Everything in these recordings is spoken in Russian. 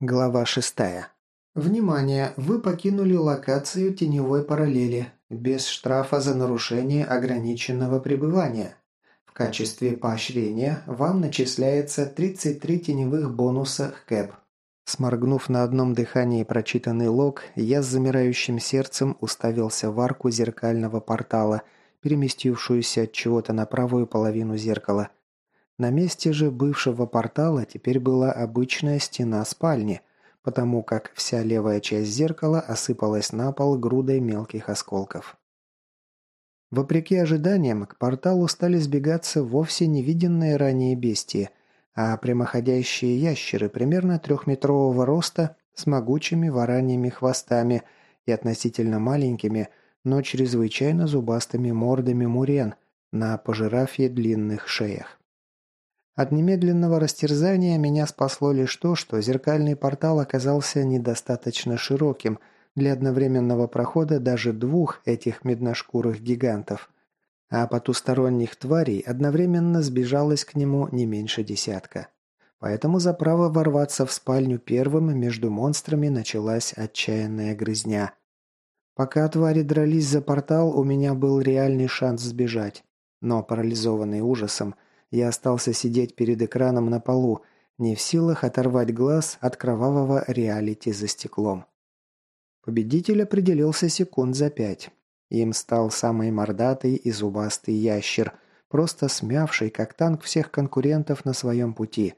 Глава 6. Внимание! Вы покинули локацию теневой параллели без штрафа за нарушение ограниченного пребывания. В качестве поощрения вам начисляется 33 теневых бонуса КЭП. Сморгнув на одном дыхании прочитанный лог, я с замирающим сердцем уставился в арку зеркального портала, переместившуюся от чего-то на правую половину зеркала – на месте же бывшего портала теперь была обычная стена спальни, потому как вся левая часть зеркала осыпалась на пол грудой мелких осколков. Вопреки ожиданиям, к порталу стали сбегаться вовсе невиденные ранее бестии, а прямоходящие ящеры примерно трехметрового роста с могучими вараньими хвостами и относительно маленькими, но чрезвычайно зубастыми мордами мурен на пожирафье длинных шеях. От немедленного растерзания меня спасло лишь то, что зеркальный портал оказался недостаточно широким для одновременного прохода даже двух этих медношкурых гигантов, а потусторонних тварей одновременно сбежалось к нему не меньше десятка. Поэтому за право ворваться в спальню первым между монстрами началась отчаянная грызня. Пока твари дрались за портал, у меня был реальный шанс сбежать. Но, парализованный ужасом, я остался сидеть перед экраном на полу, не в силах оторвать глаз от кровавого реалити за стеклом. Победитель определился секунд за пять. Им стал самый мордатый и зубастый ящер, просто смявший, как танк, всех конкурентов на своем пути.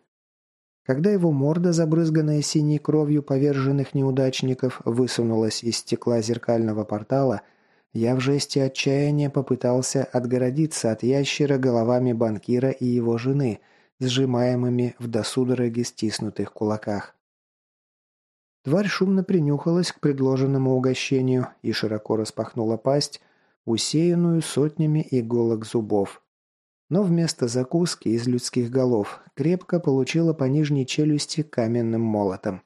Когда его морда, забрызганная синей кровью поверженных неудачников, высунулась из стекла зеркального портала – я в жесте отчаяния попытался отгородиться от ящера головами банкира и его жены, сжимаемыми в досудороге стиснутых кулаках. Тварь шумно принюхалась к предложенному угощению и широко распахнула пасть, усеянную сотнями иголок зубов. Но вместо закуски из людских голов крепко получила по нижней челюсти каменным молотом.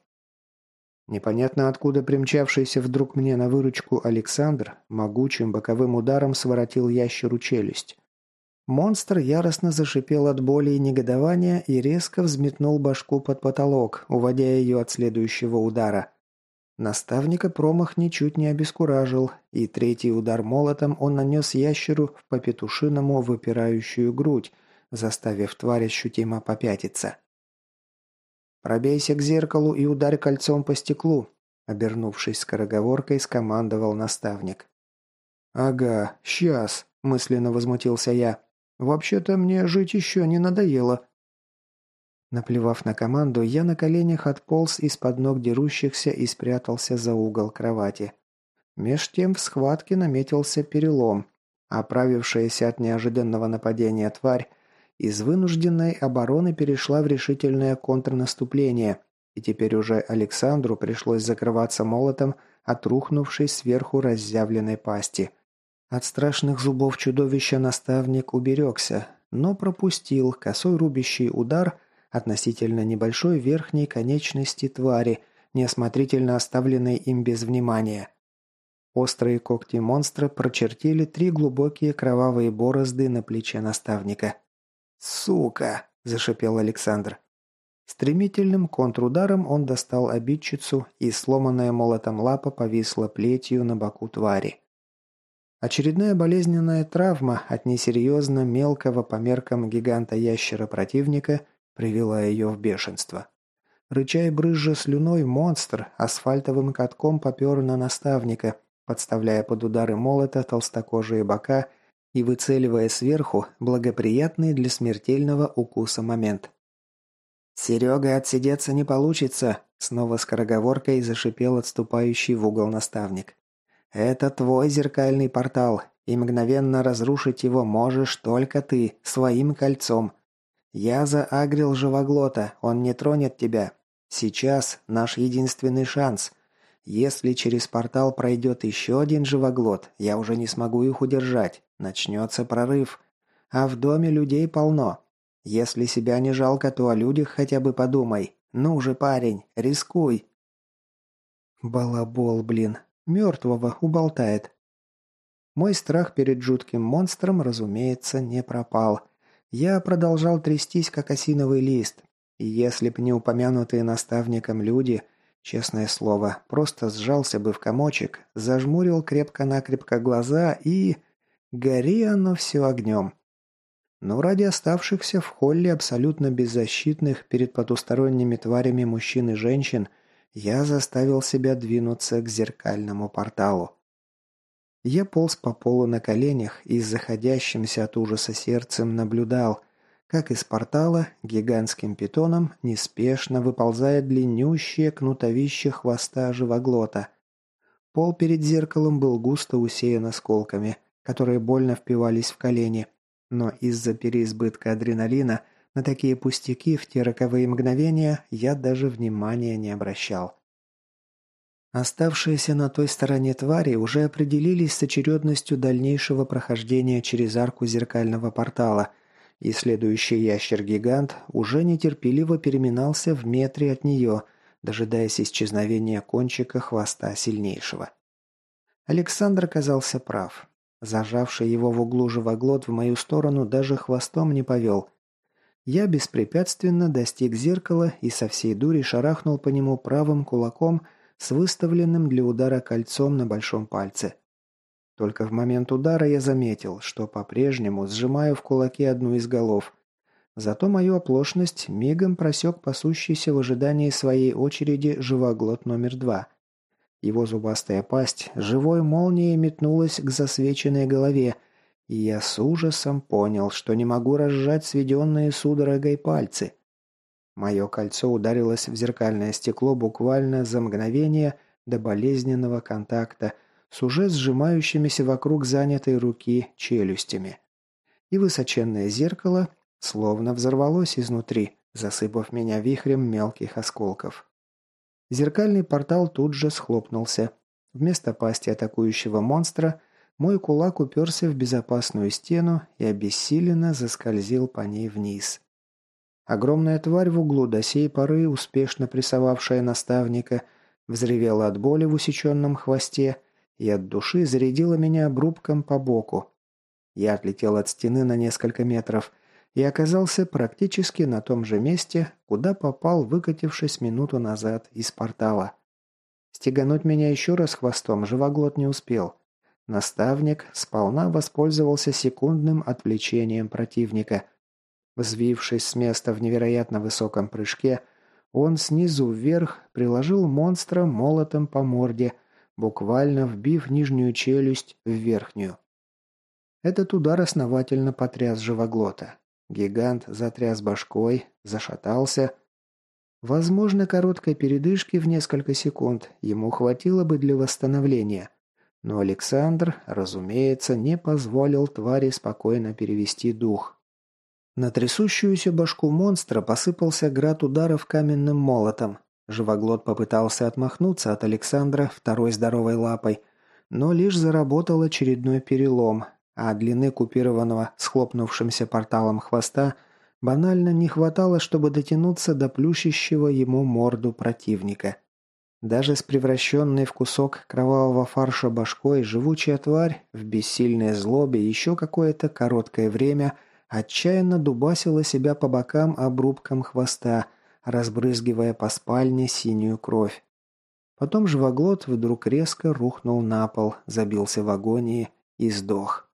Непонятно откуда примчавшийся вдруг мне на выручку Александр могучим боковым ударом своротил ящеру челюсть. Монстр яростно зашипел от боли и негодования и резко взметнул башку под потолок, уводя ее от следующего удара. Наставника промах ничуть не обескуражил, и третий удар молотом он нанес ящеру в попетушиному выпирающую грудь, заставив тварь ощутимо попятиться. «Пробейся к зеркалу и ударь кольцом по стеклу», обернувшись скороговоркой, скомандовал наставник. «Ага, сейчас», – мысленно возмутился я. «Вообще-то мне жить еще не надоело». Наплевав на команду, я на коленях отполз из-под ног дерущихся и спрятался за угол кровати. Меж тем в схватке наметился перелом. Оправившаяся от неожиданного нападения тварь из вынужденной обороны перешла в решительное контрнаступление, и теперь уже Александру пришлось закрываться молотом от рухнувшей сверху разъявленной пасти. От страшных зубов чудовища наставник уберегся, но пропустил косой рубящий удар относительно небольшой верхней конечности твари, неосмотрительно оставленной им без внимания. Острые когти монстра прочертили три глубокие кровавые борозды на плече наставника. «Сука!» – зашипел Александр. Стремительным контрударом он достал обидчицу, и сломанная молотом лапа повисла плетью на боку твари. Очередная болезненная травма от несерьезно мелкого по меркам гиганта-ящера противника привела ее в бешенство. Рыча и брызжа слюной монстр асфальтовым катком попер на наставника, подставляя под удары молота толстокожие бока – и выцеливая сверху благоприятный для смертельного укуса момент. «Серега, отсидеться не получится», — снова скороговоркой зашипел отступающий в угол наставник. «Это твой зеркальный портал, и мгновенно разрушить его можешь только ты, своим кольцом. Я заагрил живоглота, он не тронет тебя. Сейчас наш единственный шанс. Если через портал пройдет еще один живоглот, я уже не смогу их удержать. Начнется прорыв. А в доме людей полно. Если себя не жалко, то о людях хотя бы подумай. Ну же, парень, рискуй. Балабол, блин. Мертвого уболтает. Мой страх перед жутким монстром, разумеется, не пропал. Я продолжал трястись, как осиновый лист. И если б не упомянутые наставником люди, честное слово, просто сжался бы в комочек, зажмурил крепко-накрепко глаза и... Гори оно все огнем. Но ради оставшихся в холле абсолютно беззащитных перед потусторонними тварями мужчин и женщин, я заставил себя двинуться к зеркальному порталу. Я полз по полу на коленях и заходящимся от ужаса сердцем наблюдал, как из портала гигантским питоном неспешно выползает длиннющее кнутовище хвоста живоглота. Пол перед зеркалом был густо усеян осколками, которые больно впивались в колени, но из-за переизбытка адреналина на такие пустяки в те роковые мгновения я даже внимания не обращал. Оставшиеся на той стороне твари уже определились с очередностью дальнейшего прохождения через арку зеркального портала – и следующий ящер-гигант уже нетерпеливо переминался в метре от нее, дожидаясь исчезновения кончика хвоста сильнейшего. Александр оказался прав. Зажавший его в углу живоглот в мою сторону даже хвостом не повел. Я беспрепятственно достиг зеркала и со всей дури шарахнул по нему правым кулаком с выставленным для удара кольцом на большом пальце. Только в момент удара я заметил, что по-прежнему сжимаю в кулаке одну из голов. Зато мою оплошность мигом просек пасущийся в ожидании своей очереди живоглот номер два. Его зубастая пасть живой молнией метнулась к засвеченной голове, и я с ужасом понял, что не могу разжать сведенные судорогой пальцы. Мое кольцо ударилось в зеркальное стекло буквально за мгновение до болезненного контакта – с уже сжимающимися вокруг занятой руки челюстями. И высоченное зеркало словно взорвалось изнутри, засыпав меня вихрем мелких осколков. Зеркальный портал тут же схлопнулся. Вместо пасти атакующего монстра мой кулак уперся в безопасную стену и обессиленно заскользил по ней вниз. Огромная тварь в углу до сей поры, успешно прессовавшая наставника, взревела от боли в усеченном хвосте и от души зарядила меня обрубком по боку. Я отлетел от стены на несколько метров и оказался практически на том же месте, куда попал, выкатившись минуту назад из портала. Стегануть меня еще раз хвостом живоглот не успел. Наставник сполна воспользовался секундным отвлечением противника. Взвившись с места в невероятно высоком прыжке, он снизу вверх приложил монстра молотом по морде – буквально вбив нижнюю челюсть в верхнюю. Этот удар основательно потряс живоглота. Гигант затряс башкой, зашатался. Возможно, короткой передышки в несколько секунд ему хватило бы для восстановления. Но Александр, разумеется, не позволил твари спокойно перевести дух. На трясущуюся башку монстра посыпался град ударов каменным молотом, Живоглот попытался отмахнуться от Александра второй здоровой лапой, но лишь заработал очередной перелом, а длины купированного схлопнувшимся порталом хвоста банально не хватало, чтобы дотянуться до плющащего ему морду противника. Даже с превращенной в кусок кровавого фарша башкой живучая тварь в бессильной злобе еще какое-то короткое время отчаянно дубасила себя по бокам обрубком хвоста – разбрызгивая по спальне синюю кровь. Потом живоглот вдруг резко рухнул на пол, забился в агонии и сдох.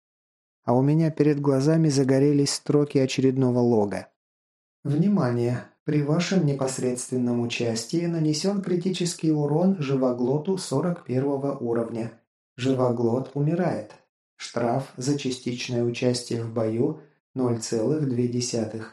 А у меня перед глазами загорелись строки очередного лога. «Внимание! При вашем непосредственном участии нанесен критический урон живоглоту 41 уровня. Живоглот умирает. Штраф за частичное участие в бою 0,2.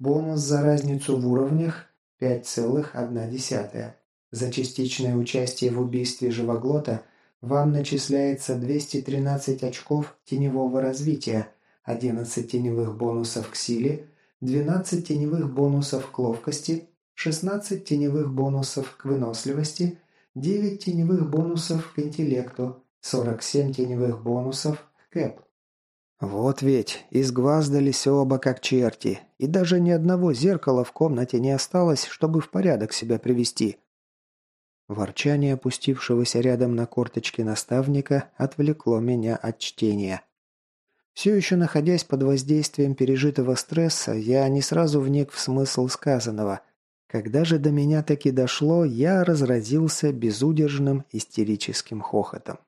Бонус за разницу в уровнях 5,1. За частичное участие в убийстве живоглота вам начисляется 213 очков теневого развития, 11 теневых бонусов к силе, 12 теневых бонусов к ловкости, 16 теневых бонусов к выносливости, 9 теневых бонусов к интеллекту, 47 теневых бонусов к кэп. Вот ведь, изгваздались оба как черти, и даже ни одного зеркала в комнате не осталось, чтобы в порядок себя привести. Ворчание опустившегося рядом на корточки наставника отвлекло меня от чтения. Все еще находясь под воздействием пережитого стресса, я не сразу вник в смысл сказанного. Когда же до меня таки дошло, я разразился безудержным истерическим хохотом.